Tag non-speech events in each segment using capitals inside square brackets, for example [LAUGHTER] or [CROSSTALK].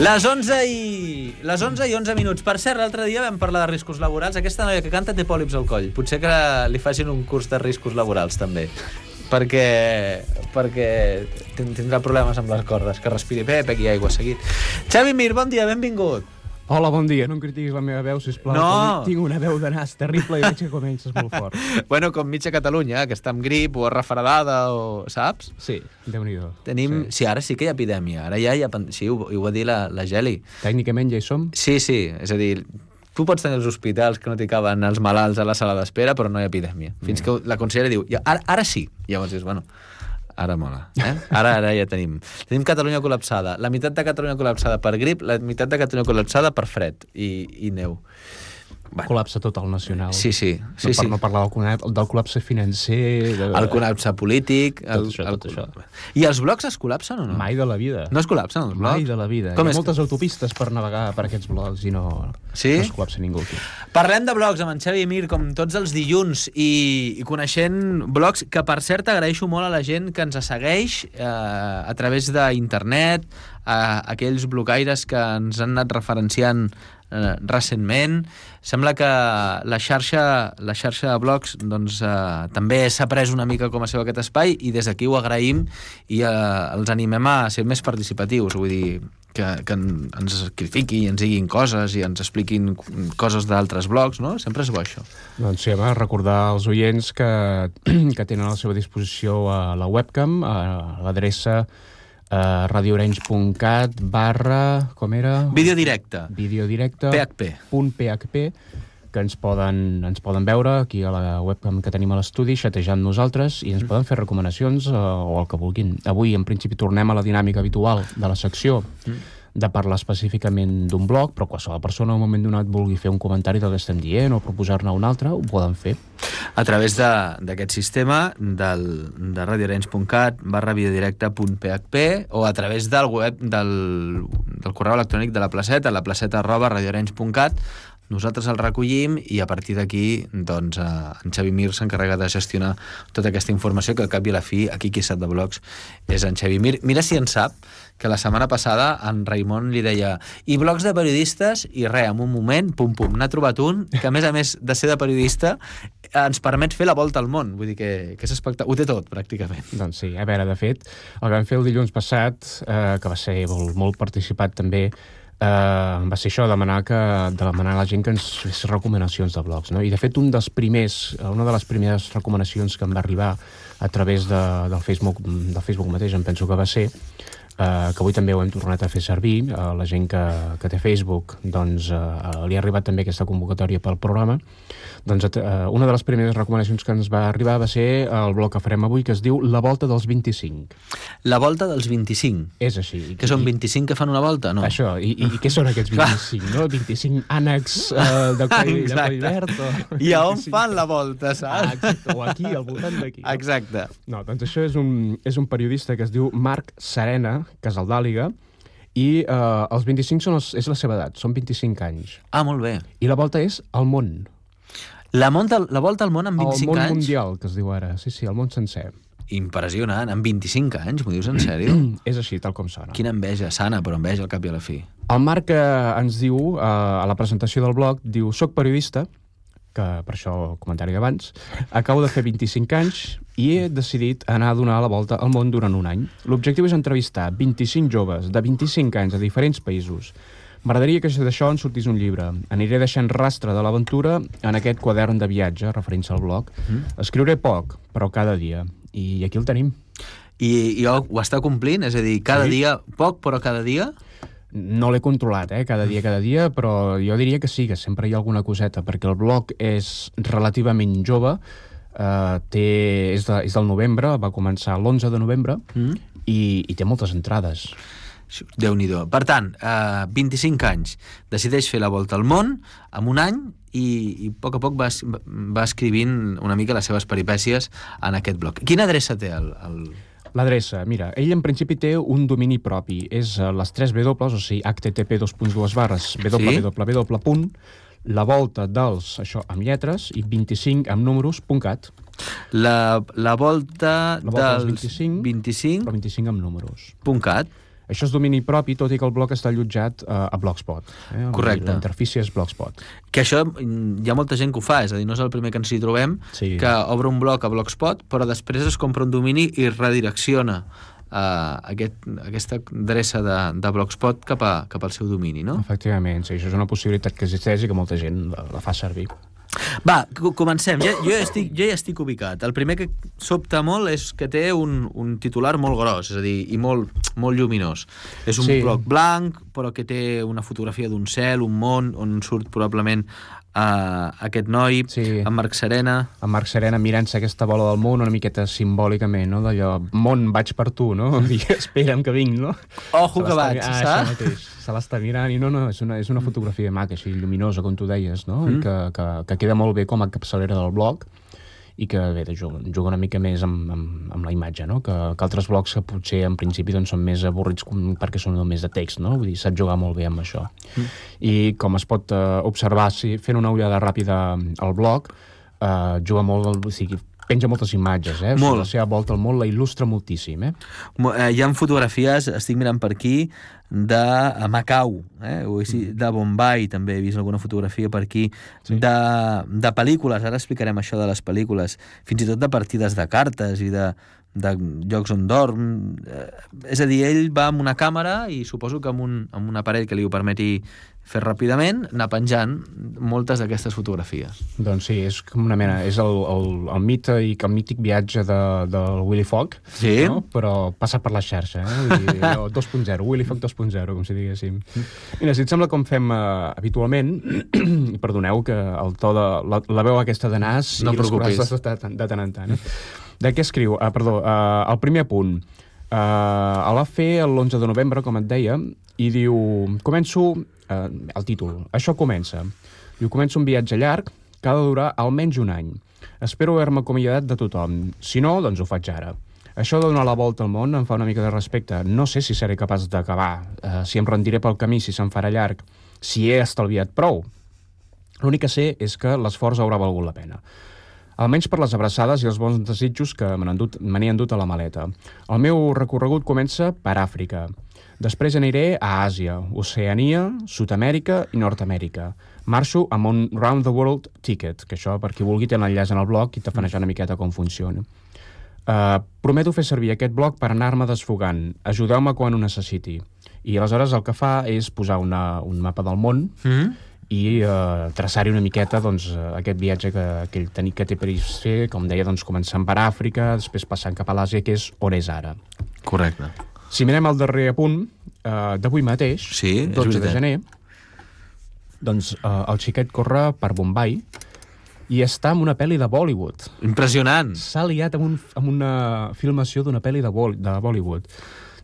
Les 11 i... Les 11 i 11 minuts. Per cert, l'altre dia vam parlar de riscos laborals. Aquesta noia que canta té pòlips al coll. Potser que li facin un curs de riscos laborals, també. Perquè, perquè tindrà problemes amb les cordes. Que respiri bé, begui aigua seguit. Xavi Mir, bon dia, benvingut. Hola, bon dia. No em critiquis la meva veu, sisplau. No. Tinc una veu de nas terrible i veig que comences molt fort. [LAUGHS] Bueno, com mitja Catalunya, que està amb grip o refredada, o saps? Sí, déu-n'hi-do. Tenim... Sí. sí, ara sí que hi ha epidèmia. Ara ja hi ha... Sí, ho, ho va dir la, la Geli. Tècnicament ja hi som. Sí, sí, és a dir, tu pots tenir els hospitals que no t'hi caben els malalts a la sala d'espera, però no hi ha epidèmia. Fins que la consellera diu, "Ja, ara, ara sí. Llavors dius, bueno, ara mola. Eh? Ara, ara ja tenim. Tenim Catalunya col·lapsada. La meitat de Catalunya col·lapsada per grip, la meitat de Catalunya col·lapsada per fred i, i neu. Bueno, Col·lapse total nacional. Sí, sí, sí, no, per sí. no parlar del, col·lapse- del col·lapse financer... De... el col·lapse polític... El, això, el, tot això. I els blocs es col·lapsen o no? Mai de la vida. No es col·lapsen els blocs? Mai de la vida. Com Hi és? ha moltes autopistes per navegar per aquests blocs i no, Sí? no es col·lapsa ningú aquí. Parlem de blogs amb en Xavi Mir, com tots els dilluns, i, i coneixent blogs que, per cert, agraeixo molt a la gent que ens segueix eh, a través d'internet, a aquells blogaires que ens han anat referenciant eh, recentment. Sembla que la xarxa, la xarxa de blogs doncs, eh, també s'ha pres una mica com a seu aquest espai i des d'aquí ho agraïm i eh, els animem a ser més participatius, vull dir, que, que en- ens critiquin ens diguin coses i ens expliquin coses d'altres blogs, no? Sempre és bo això. Doncs sí, home, recordar als oients que, [CLEARS THROAT] que tenen a la seva disposició a la webcam, a l'adreça eh, radioorenys.cat barra... com era? Vídeo directe. Vídeo directe. PHP. Punt PHP que ens poden, ens poden veure aquí a la webcam que tenim a l'estudi, xatejant nosaltres, i ens poden fer recomanacions eh, o el que vulguin. Avui, en principi, tornem a la dinàmica habitual de la secció de parlar específicament d'un blog, però qualsevol persona en un moment donat vulgui fer un comentari del que estem dient o proposar-ne un altre, ho poden fer. A través de- d'aquest sistema del, de radioarenys.cat barra videodirecte.php o a través del web del, del correu electrònic de la placeta, la placeta arroba nosaltres el recollim i a partir d'aquí doncs, eh, en Xavi Mir s'encarrega de gestionar tota aquesta informació que al cap i a la fi aquí qui sap de blogs és en Xavi Mir. Mira si en sap que la setmana passada en Raimon li deia i blogs de periodistes i res, en un moment, pum pum, n'ha trobat un que a més a més de ser de periodista ens permet fer la volta al món, vull dir que, que és espectacular, ho té tot pràcticament. Doncs sí, a veure, de fet, el que vam fer el dilluns passat, eh, que va ser molt, molt participat també, eh, va ser això, demanar, que, de demanar a la gent que ens fes recomanacions de blogs. No? I de fet, un dels primers, una de les primeres recomanacions que em va arribar a través de, del, Facebook, del Facebook mateix, em penso que va ser, eh, que avui també ho hem tornat a fer servir, eh, la gent que, que té Facebook, doncs eh, li ha arribat també aquesta convocatòria pel programa, doncs eh, una de les primeres recomanacions que ens va arribar va ser el blog que farem avui, que es diu La volta dels 25. La volta dels 25. És així. Que són 25 que fan una volta? No. Això, i, i, i què són aquests 25, no? 25 ànecs eh, de [LAUGHS] coll, de coll verd? O... I a on 25 fan la volta, Ah, saps? exacte, o aquí, al voltant d'aquí. no? Exacte. No, doncs això és un, és un periodista que es diu Marc Serena, Casaldàliga, i eh, els 25 són els, és la seva edat, són 25 anys. Ah, molt bé. I la volta és el món. La, monta, la volta al món amb 25 el món anys? mundial, que es diu ara. Sí, sí, el món sencer. Impressionant, amb 25 anys, m'ho dius en sèrio? [CLEARS THROAT] és així, tal com sona. Quina enveja, sana, però enveja al cap i a la fi. El Marc eh, ens diu, eh, a la presentació del blog, diu, soc periodista, que per això el comentari d'abans, acabo de fer 25 anys i he decidit anar a donar la volta al món durant un any. L'objectiu és entrevistar 25 joves de 25 anys de diferents països. M'agradaria que d'això en sortís un llibre. Aniré deixant rastre de l'aventura en aquest quadern de viatge, referint-se al blog. Escriuré poc, però cada dia. I aquí el tenim. I, i ho, ho està complint? És a dir, cada Sí. dia, poc, però cada dia? No l'he controlat, eh, cada dia, cada dia, però jo diria que sí, que sempre hi ha alguna coseta, perquè el blog és relativament jove, eh, té, és, de, és del novembre, va començar l'11 de novembre, Mm? i, i té moltes entrades. déu nhi Per tant, eh, 25 anys, decideix fer la volta al món en un any i, i a poc a poc va, va escrivint una mica les seves peripècies en aquest blog. Quina adreça té el... el... L'adreça, mira, ell en principi té un domini propi, és eh, les 3 W, o sigui, http dos barres www punt, la volta dels, això, amb lletres, i 25 amb números, punt cat, La, la volta, La volta dels dels 25, 25, però 25 amb números. punt cat. Això és domini propi, tot i que el blog està allotjat eh, a Blogspot. Eh? Correcte. La interfície és Blogspot. Que això mm, hi ha molta gent que ho fa, és a dir, no és el primer que ens hi trobem, Sí. que obre un blog a Blogspot, però després es compra un domini i redirecciona uh, aquest, aquesta adreça de, de Blogspot cap, a, cap al seu domini, no? Efectivament, sí, això és una possibilitat que existeix i que molta gent la, la fa servir. Va, co- comencem. Ja, jo, ja estic, jo ja estic ubicat. El primer que sobta molt és que té un, un titular molt gros, és a dir, i molt, molt lluminós. És un sí. bloc blanc, però que té una fotografia d'un cel, un món, on surt probablement uh, aquest noi, Sí. en Marc Serena. En Marc Serena mirant-se aquesta bola del món una miqueta simbòlicament, no? D'allò, món, vaig per tu, no? [LAUGHS] I espera'm que vinc, no? Ojo que vaig, ah, saps? mateix. Se l'està mirant i no, no, és una, és una fotografia maca, així, lluminosa, com tu deies, no? Mm. I que, que, que queda molt bé com a capçalera del blog i que bé, de juga, juga una mica més amb, amb, amb la imatge, no? Que, que altres blogs que potser en principi doncs, són més avorrits perquè són només de text, no? Vull dir, sap jugar molt bé amb això. Mm. I com es pot eh, observar, si fent una ullada ràpida al blog, eh, juga molt, o sigui, penja moltes imatges, eh? Molt. La seva volta al món la il·lustra moltíssim, eh? Eh, Hi ha fotografies, estic mirant per aquí, de Macau, eh? o sigui, de Bombay també he vist alguna fotografia per aquí, sí. de, de pel·lícules, ara explicarem això de les pel·lícules, fins i tot de partides de cartes i de, de llocs on dorm. Eh, és a dir, ell va amb una càmera i suposo que amb un, amb un aparell que li ho permeti fer ràpidament, anar penjant moltes d'aquestes fotografies. Doncs sí, és com una mena... És el, el, el mite i el mític viatge de, del Willy Fogg, Sí. no? però passa per la xarxa, eh? Vull dir, allò [LAUGHS] 2.0, Willy Fogg 2.0, com si diguéssim. Mira, si et sembla com fem uh, habitualment, i [CLEARS THROAT] perdoneu que el to de... La, la veu aquesta de nas No i les de, de, de tant en tant. Eh? De què escriu? Uh, perdó, uh, el primer punt. Uh, el va fer l'11 de novembre, com et deia, i diu... Començo... Uh, el títol. Això comença. Diu, començo un viatge llarg que ha de durar almenys un any. Espero haver-me acomiadat de tothom. Si no, doncs ho faig ara. Això de donar la volta al món em fa una mica de respecte. No sé si seré capaç d'acabar, uh, si em rendiré pel camí, si se'm farà llarg, si he estalviat prou. L'únic que sé és que l'esforç haurà valgut la pena. Almenys per les abraçades i els bons desitjos que me dut- me n'he endut a la maleta. El meu recorregut comença per Àfrica. Després aniré a Àsia, Oceania, Sud-amèrica i Nord-amèrica. Marxo amb un Round the World Ticket, que això, per qui vulgui, té l'enllaç en el blog i t'afanejar una miqueta com funciona. Uh, prometo fer servir aquest blog per anar-me desfogant. Ajudeu-me quan ho necessiti. I aleshores el que fa és posar una, un mapa del món Mm -hmm. I uh, traçar-hi una miqueta doncs, eh, aquest viatge que, que ell tenia que té per fer, com deia, doncs, començant per Àfrica, després passant cap a l'Àsia, que és on és ara. Correcte. Si mirem el darrer apunt, uh, d'avui mateix, Sí, és 12 de gener, doncs uh, el xiquet corre per Bombay i està en una pel·li de Bollywood. Impressionant. S'ha liat amb, un, amb una filmació d'una pel·li de, de Bollywood.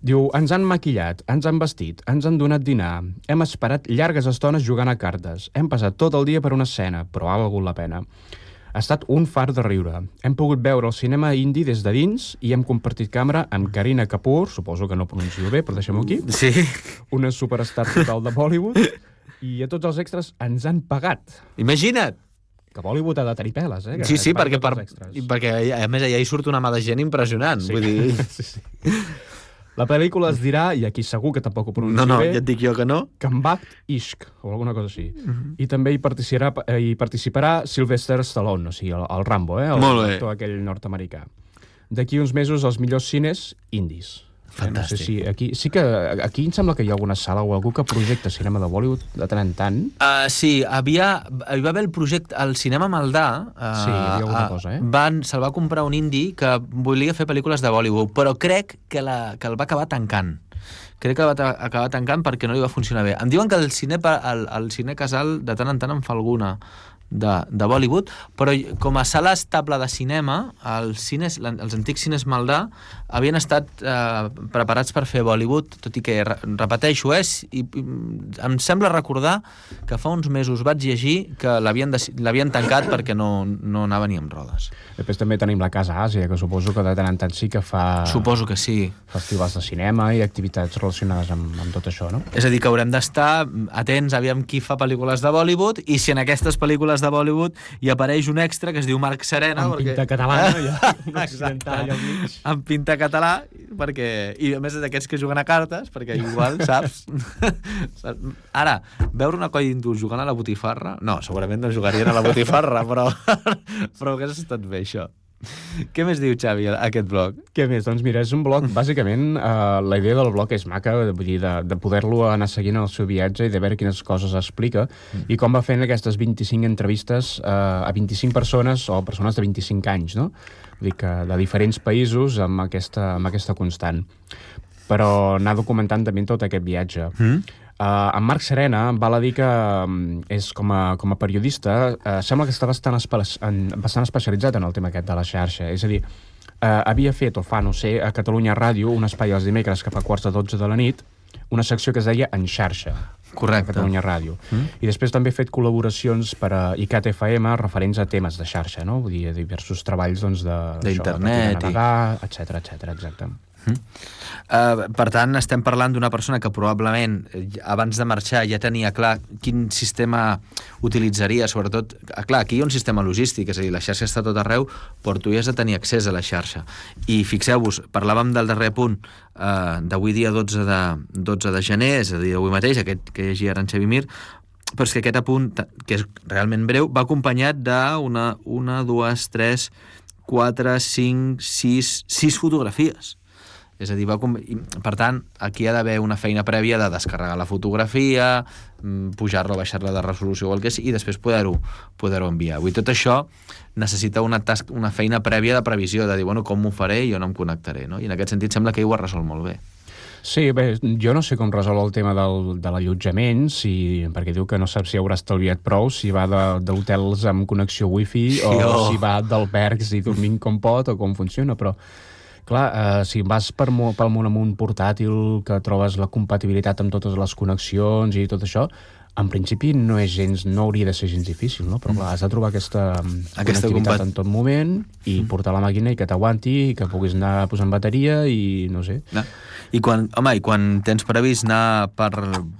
Diu, ens han maquillat, ens han vestit, ens han donat dinar, hem esperat llargues estones jugant a cartes, hem passat tot el dia per una escena, però ha valgut la pena. Ha estat un far de riure. Hem pogut veure el cinema indi des de dins i hem compartit càmera amb Karina Kapoor, suposo que no pronuncio bé, però deixem-ho aquí, Sí. una superstar total de Bollywood, i a tots els extras ens han pagat. Imagina't. Que Bollywood ha de tenir peles, eh? que Sí, sí, perquè, per, perquè a més allà hi surt una mà de gent impressionant. Sí. Vull dir... [LAUGHS] sí, sí. La pel·lícula es dirà, i aquí segur que tampoc ho pronuncio No, no, bé, ja et dic jo que no. Kambak Ishq, o alguna cosa així. Uh Mhm. -huh. I també hi participarà, eh, hi participarà Sylvester Stallone, o sigui, el, el Rambo, eh? el Molt bé. actor aquell nord-americà. D'aquí uns mesos, els millors cines indis. Eh, No sé Fantàstic. si aquí, sí que aquí em sembla que hi ha alguna sala o algú que projecta cinema de Bollywood de tant en tant. Uh, sí, havia, hi va haver el projecte al cinema Maldà. Uh, Sí, hi havia alguna cosa, eh? Van, se'l va comprar un indi que volia fer pel·lícules de Bollywood, però crec que, la, que el va acabar tancant. Crec que el va ta- acabar tancant perquè no li va funcionar bé. Em diuen que el cine, el, el cine casal de tant en tant en fa alguna de, de Bollywood, però com a sala estable de cinema, els, cines, els antics cines Maldà havien estat eh, preparats per fer Bollywood, tot i que, re, repeteixo, i, i, em sembla recordar que fa uns mesos vaig llegir que l'havien tancat perquè no, no anava ni amb rodes. Després també tenim la Casa Àsia, que suposo que de tant en tant sí que fa... Suposo que sí. Festivals de cinema i activitats relacionades amb, amb tot això, no? És a dir, que haurem d'estar atents, aviam qui fa pel·lícules de Bollywood, i si en aquestes pel·lícules de Bollywood hi apareix un extra que es diu Marc Serena... Amb perquè... pinta ja, [LAUGHS] un occidental al mig. Amb pinta català, perquè... I a més d'aquests que juguen a cartes, perquè igual, [LAUGHS] saps? [LAUGHS] Ara, veure una colla d'indús jugant a la botifarra... No, segurament no jugarien a la botifarra, però, però hagués estat bé, això. [LAUGHS] Què més diu Xavi aquest blog? Què més? Doncs mira, és un blog, [LAUGHS] bàsicament, eh, la idea del blog és maca, vull dir, de, de poder-lo anar seguint el seu viatge i de veure quines coses explica, mm. i com va fent aquestes 25 entrevistes eh, a 25 persones o persones de 25 anys, no? Vull dir que de diferents països amb aquesta, amb aquesta constant. Però anar documentant també tot aquest viatge. Mm. Uh, en Marc Serena val a dir que um, és com a, com a periodista uh, sembla que està bastant, espe en, bastant especialitzat en el tema aquest de la xarxa. És a dir, uh, havia fet, o fa, no sé, a Catalunya Ràdio, un espai els dimecres que fa quarts de 12 de la nit, una secció que es deia En xarxa. Correcte. Catalunya Ràdio. Mm. I després també ha fet col·laboracions per a ICAT FM referents a temes de xarxa, no? Vull dir, diversos treballs doncs, de... D'internet. I... etc etc exacte. Uh, per tant, estem parlant d'una persona que probablement eh, abans de marxar ja tenia clar quin sistema utilitzaria, sobretot... Ah, clar, aquí hi ha un sistema logístic, és a dir, la xarxa està tot arreu, però tu ja has de tenir accés a la xarxa. I fixeu-vos, parlàvem del darrer punt uh, d'avui dia 12 de, 12 de gener, és a dir, avui mateix, aquest que llegia ara en Xavi Mir, però és que aquest apunt, que és realment breu, va acompanyat d'una, una, dues, tres, quatre, cinc, sis, sis fotografies és a dir, va com... per tant, aquí ha d'haver una feina prèvia de descarregar la fotografia, mm, pujar-la, baixar-la de resolució o el que sigui, i després poder-ho poder, -ho, enviar. Vull tot això necessita una, tasca, una feina prèvia de previsió, de dir, bueno, com m'ho faré i on em connectaré, no? I en aquest sentit sembla que ell ho ha resolt molt bé. Sí, bé, jo no sé com resol el tema del, de l'allotjament, si, perquè diu que no sap si haurà estalviat prou, si va d'hotels amb connexió wifi o oh. si va d'albergs i dormint com pot o com funciona, però Clar, eh, si vas per, pel món amb un portàtil que trobes la compatibilitat amb totes les connexions i tot això, en principi no és gens, no hauria de ser gens difícil, no? però clar, has de trobar aquesta, aquesta connectivitat en tot moment i mm. portar la màquina i que t'aguanti i que puguis anar posant bateria i no sé. No. I quan, home, i quan tens previst anar per,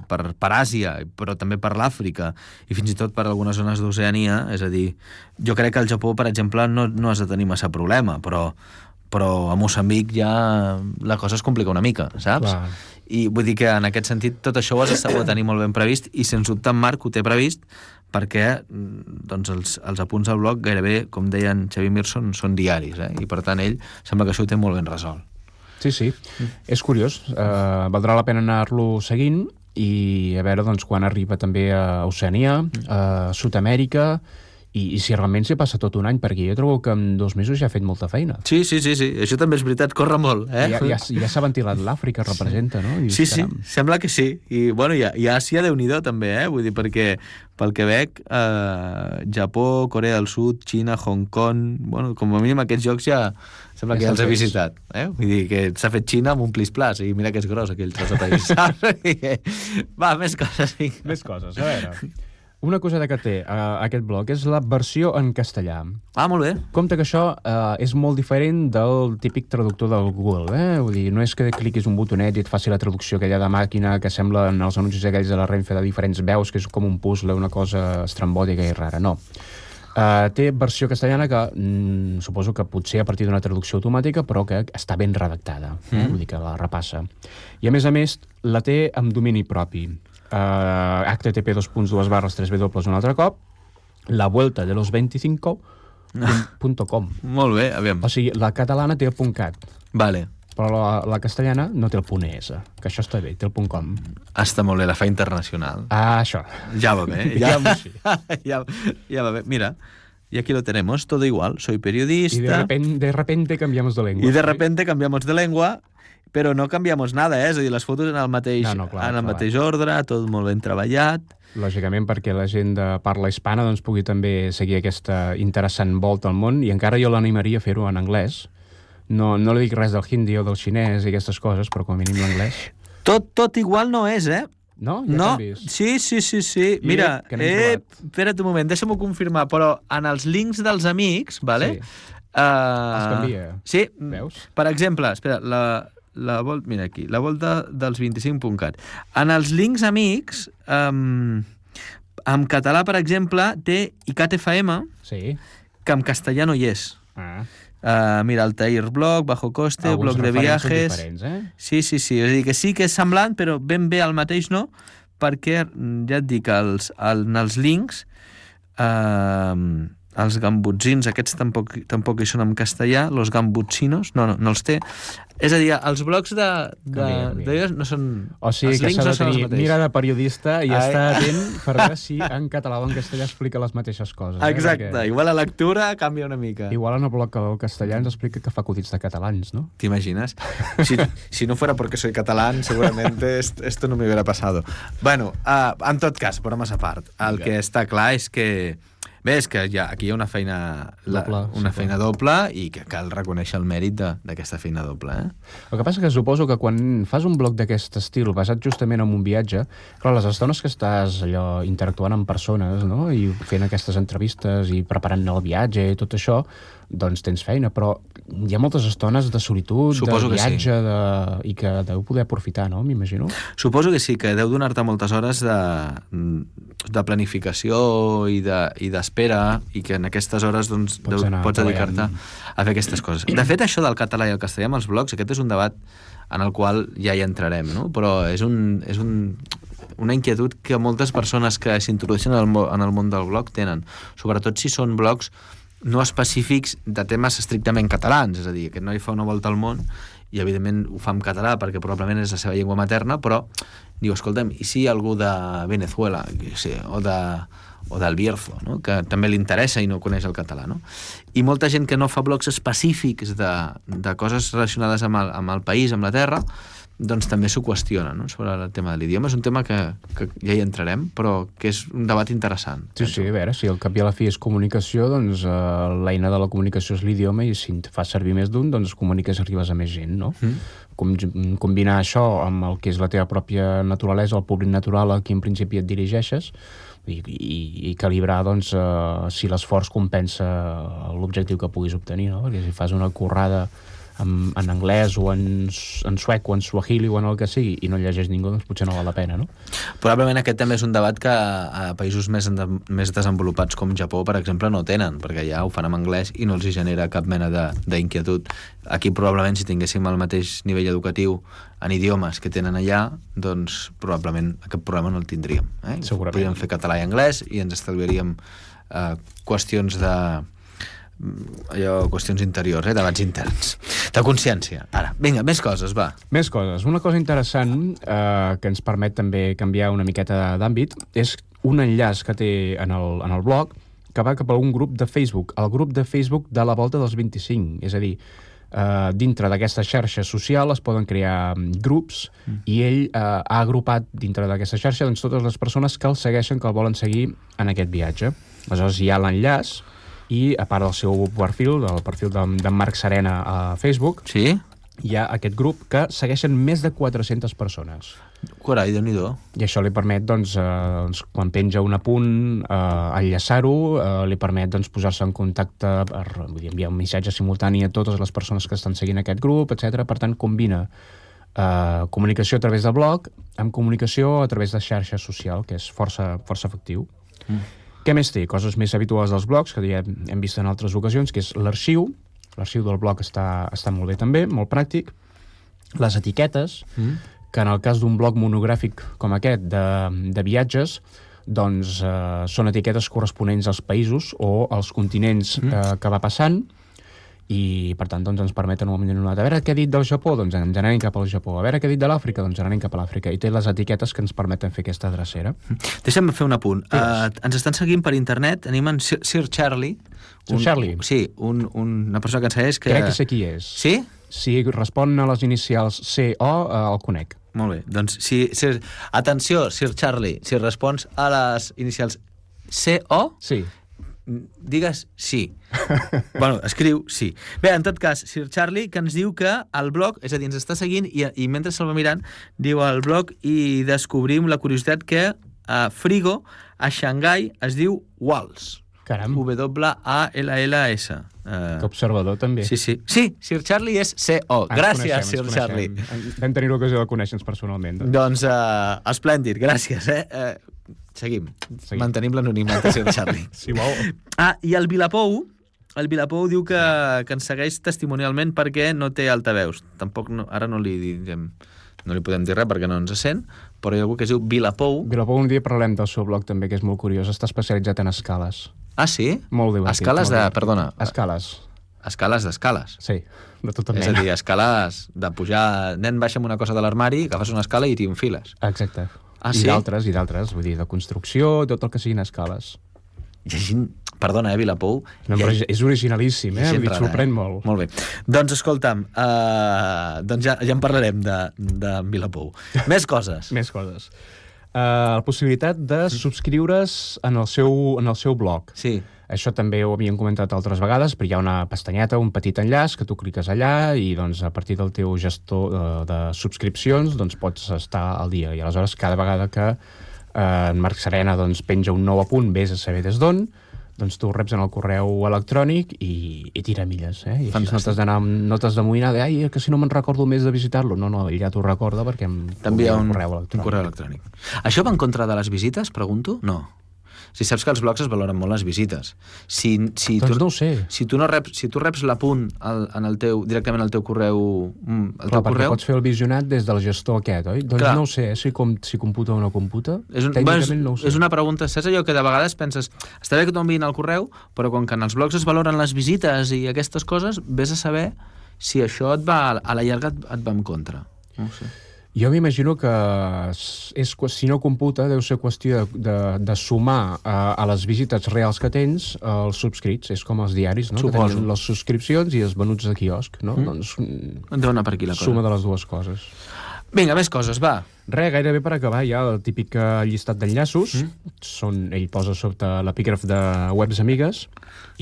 per, per Àsia, però també per l'Àfrica i fins i tot per algunes zones d'Oceania, és a dir, jo crec que al Japó, per exemple, no, no has de tenir massa problema, però però a Moçambic ja la cosa es complica una mica, saps? Clar. I vull dir que en aquest sentit tot això ho has de tenir molt ben previst i sens dubte en Marc ho té previst perquè doncs, els, els apunts al blog gairebé, com deien Xavi Mirson, són diaris, eh? i per tant ell sembla que això ho té molt ben resolt. Sí, sí, mm. és curiós. Uh, valdrà la pena anar-lo seguint i a veure doncs, quan arriba també a Oceania, mm. a Sud-amèrica, i, I si realment s'hi passa tot un any, perquè jo trobo que en dos mesos ja ha fet molta feina. Sí, sí, sí, sí. això també és veritat, corre molt. Eh? Ja, ja, ja s'ha ventilat l'Àfrica, representa, no? I sí, sí, sembla que sí. I, bueno, i, i Àsia, déu nhi també, eh? Vull dir, perquè pel que veig, eh, Japó, Corea del Sud, Xina, Hong Kong... Bueno, com a mínim aquests jocs ja sembla ja que ja els he visitat. Eh? Vull dir que s'ha fet Xina amb un plis-plas i mira que és gros aquell tros de país. [LAUGHS] Va, més coses. Sí. Més coses, a veure. Una cosa que té uh, aquest blog és la versió en castellà. Ah, molt bé. Compte que això uh, és molt diferent del típic traductor del Google, eh? Vull dir, no és que cliquis un botonet i et faci la traducció aquella de màquina que sembla en els anuncis aquells de la Renfe de diferents veus, que és com un puzzle, una cosa estrambòtica i rara. No. Uh, té versió castellana que mm, suposo que potser a partir d'una traducció automàtica, però que està ben redactada, eh? mm. vull dir que la repassa. I a més a més la té amb domini propi uh, http 2.2 barres 3 w un altre cop, la vuelta de los 25 punt, .com. Molt bé, aviam. O sigui, la catalana té el punt .cat. Vale. Però la, la castellana no té el punt .es, que això està bé, té el punt .com. Està molt bé, la fa internacional. Ah, això. Ja va bé. [LAUGHS] Ja, [LAUGHS] ja, ja va bé. Mira, y aquí lo tenemos, todo igual. Soy periodista. Y de repente, de repente cambiamos de lengua. Y de repente cambiamos de lengua però no canviamos nada, eh? És a dir, les fotos en el mateix, No, no, clar, en el clar. mateix ordre, tot molt ben treballat. Lògicament perquè la gent de parla hispana doncs, pugui també seguir aquesta interessant volta al món i encara jo l'animaria a fer-ho en anglès. No, no li dic res del hindi o del xinès i aquestes coses, però com a mínim l'anglès. Tot, tot igual no és, eh? No? Ha no, sí, sí, sí, sí. I Mira, eh, espera't un moment, deixa'm-ho confirmar, però en els links dels amics, vale? Sí. Uh, Els canvia. Sí. Veus? Per exemple, espera, la, la volta, mira aquí, la volta dels 25.cat. En els links amics, um, en català, per exemple, té ICAT FM, Sí. que en castellà no hi és. Ah. Uh, mira, Altair Blog, Bajo Coste, Alguns Blog de Viajes... eh? Sí, sí, sí. És a dir, que sí que és semblant, però ben bé el mateix no, perquè, mm, ja et dic, els, el, en els links, eh, els gambutzins, aquests tampoc, tampoc hi són en castellà, los gambutzinos, no, no, no els té. És a dir, els blocs de, de, Canvia, canvia. no són... O sigui els que s'ha de tenir mira de periodista i Ai. estar atent [LAUGHS] per veure si en català o en castellà explica les mateixes coses. Eh? Exacte, Perquè igual la lectura canvia una mica. Igual en el bloc del castellà ens explica que fa acudits de catalans, no? ¿Te imaginas? [LAUGHS] Si, si no fuera porque soy catalán, seguramente est- esto no me hubiera pasado. Bueno, uh, en tot cas, bromes a part, el que està clar és que Bé, és que ja, aquí hi ha una feina, la, Doble, una sí, feina doble i que cal reconèixer el mèrit de- d'aquesta feina doble. Eh? El que passa que suposo que quan fas un bloc d'aquest estil basat justament en un viatge, clar, les estones que estàs allò interactuant amb persones, no?, i fent aquestes entrevistes i preparant el viatge i tot això, doncs tens feina, però hi ha moltes estones de solitud, Suposo de que sí. viatge, de... i que deu poder aprofitar, no?, m'imagino. Suposo que sí, que deu donar-te moltes hores de, de planificació i de- i d'espera i que en aquestes hores doncs, Pots deu, anar pots dedicar-te a fer aquestes coses. De fet, això del català i el castellà amb els blogs, aquest és un debat en el qual ja hi entrarem, no? però és, un, és un, una inquietud que moltes persones que s'introdueixen en, el en el món del blog tenen, sobretot si són blogs no específics de temes estrictament catalans, és a dir, aquest noi fa una volta al món i evidentment ho fa en català perquè probablement és la seva llengua materna, però diu, escolta'm, i si algú de Venezuela sé, o, de, o del Bierzo, no? que també li interessa i no coneix el català, no? I molta gent que no fa blogs específics de, de coses relacionades amb el, amb el país, amb la terra, doncs també s'ho qüestiona no? sobre el tema de l'idioma. És un tema que, que ja hi entrarem, però que és un debat interessant. Sí, sí, a veure, si el cap i a la fi és comunicació, doncs eh, l'eina de la comunicació és l'idioma i si en fas servir més d'un, doncs comuniques i arribes a més gent, no? Mm. Com, combinar això amb el que és la teva pròpia naturalesa, el públic natural a qui en principi et dirigeixes, i, i, i calibrar doncs, eh, si l'esforç compensa l'objectiu que puguis obtenir, no? Perquè si fas una currada en, en anglès o en, en suec o en suahili o en el que sigui i no llegeix ningú, doncs potser no val la pena, no? Probablement aquest també és un debat que a països més, més desenvolupats com Japó, per exemple, no tenen, perquè ja ho fan en anglès i no els hi genera cap mena d'inquietud. Aquí probablement si tinguéssim el mateix nivell educatiu en idiomes que tenen allà, doncs probablement aquest problema no el tindríem. Eh? Segurament. Podríem fer català i anglès i ens estalviaríem eh, qüestions de allò, qüestions interiors, eh? debats interns. De consciència. Ara, vinga, més coses, va. Més coses. Una cosa interessant eh, que ens permet també canviar una miqueta d'àmbit és un enllaç que té en el, en el blog que va cap a un grup de Facebook, el grup de Facebook de la volta dels 25. És a dir, eh, dintre d'aquesta xarxa social es poden crear mm, grups mm. i ell eh, ha agrupat dintre d'aquesta xarxa doncs, totes les persones que el segueixen, que el volen seguir en aquest viatge. Aleshores hi ha l'enllaç i a part del seu perfil, del perfil d'en de Marc Serena a Facebook, Sí? hi ha aquest grup que segueixen més de 400 persones. Carai, déu nhi I això li permet, doncs, eh, doncs quan penja un apunt, eh, enllaçar-ho, eh, li permet doncs, posar-se en contacte, per, vull dir, enviar un missatge simultani a totes les persones que estan seguint aquest grup, etc. Per tant, combina eh, comunicació a través del blog amb comunicació a través de xarxa social, que és força, força efectiu. Mm. Què més té? Coses més habituals dels blogs, que ja hem vist en altres ocasions, que és l'arxiu. L'arxiu del blog està, està molt bé també, molt pràctic. Les etiquetes, mm. que en el cas d'un blog monogràfic com aquest de, de viatges, doncs eh, són etiquetes corresponents als països o als continents mm. eh, que va passant i per tant doncs, ens permeten un moment donat a veure què ha dit del Japó, doncs ens n'anem cap al Japó a veure què ha dit de l'Àfrica, doncs ens n'anem cap a l'Àfrica i té les etiquetes que ens permeten fer aquesta drecera Deixa'm fer un apunt. Uh, Digues. ens estan seguint per internet, tenim en Sir, Sir Charlie. Sir Charlie? Sí, un, un, una persona que ens segueix que... crec que sé qui és Sí? si respon a les inicials C-O eh, el conec Molt bé. Doncs, si, si, atenció, Sir Charlie, si respons a les inicials C-O, sí, digues sí. [LAUGHS] bueno, escriu sí. Bé, en tot cas, Sir Charlie, que ens diu que el blog, és a dir, ens està seguint i, i mentre se'l va mirant, diu al blog i descobrim la curiositat que a Frigo, a Xangai, es diu Walls. caram, W-A-L-L-S. Uh, que observador també sí, sí. Sí, Sir Charlie és C-O. Ens Gràcies, coneixem, Sir Charlie. Vam tenir l'ocasió de conèixer-nos personalment. Doncs. Doncs, uh, esplèndid, gràcies, eh? Uh, seguim. Seguim. Mantenim l'anonimat de Sir Charlie. [LAUGHS] Si vol, Ah, i el Vilapou, el Vilapou diu que, que ens segueix testimonialment perquè no té altaveus. Tampoc, no, ara no li diguem, no li podem dir res perquè no ens sent, però hi ha algú que es diu Vilapou. Vilapou, un dia parlem del seu blog també, que és molt curiós. Està especialitzat en escales. Ah, sí? Molt divertit. Escales molt de... divertit. Perdona. Escales, Escales d'escales. sí, de tota És mena. a dir, escales de pujar... Nen baixa una cosa de l'armari, agafes una escala i t'hi enfiles. Exacte. Ah, I sí? d'altres, i d'altres, vull dir, de construcció, tot el que siguin escales. Hi ha gent... Perdona, eh, Vilapou? No, Hi ha- però és- és originalíssim, eh? Em sorprèn eh? molt. Molt bé. Doncs escolta'm, uh, doncs ja, ja en parlarem de, de Vilapou. [LAUGHS] Més coses. Més coses. Uh, la possibilitat de subscriure's en el seu, en el seu blog. Sí. Això també ho havíem comentat altres vegades, però hi ha una pestanyeta, un petit enllaç que tu cliques allà i doncs, a partir del teu gestor de, de subscripcions doncs, pots estar al dia. I aleshores cada vegada que eh, en Marc Serena doncs, penja un nou apunt, vés a saber des d'on, doncs tu reps en el correu electrònic i, i tira milles. Eh? I així no Fantàstic. t'has d'anar amb notes d'amoïnar de ai, que si no me'n recordo més de visitar-lo. No, no, ell ja t'ho recorda perquè em T'envia un, correu un correu electrònic. Això va en contra de les visites, pregunto? No. Si saps que els blogs es valoren molt les visites. Si, si Doncs tu, no ho sé. Si tu, no reps, si tu reps l'apunt en el teu, directament al teu correu... mm, Al Clar, teu correu pots fer el visionat des del gestor aquest, oi? Doncs Clar. no ho sé, eh, si, com, si computa o no computa. és, un, Tècnicament és, no ho sé. és una pregunta, saps allò que de vegades penses està bé que t'ho enviïn al correu, però com que en els blogs es valoren les visites i aquestes coses, vés a saber si això et va, a la llarga et, et va en contra. No ho sé. Jo m'imagino que és, si no computa deu ser qüestió de, de, de sumar a, a les visites reals que tens els subscrits. És com els diaris, no? Suposo. Que tenen les subscripcions i els venuts de quiosc, no? Mm. Doncs Deu anar per aquí la cosa. suma de les dues coses. Vinga, més coses, va. Res, gairebé per acabar ja el típic eh, llistat d'enllaços. Mm. Són, ell posa sota l'epígraf de webs amigues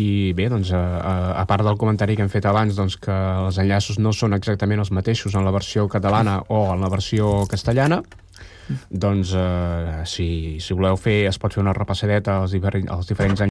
i bé, doncs, a, a, a part del comentari que hem fet abans, doncs, que els enllaços no són exactament els mateixos en la versió catalana o en la versió castellana, doncs, eh, si, si voleu fer, es pot fer una repassadeta als, difer als diferents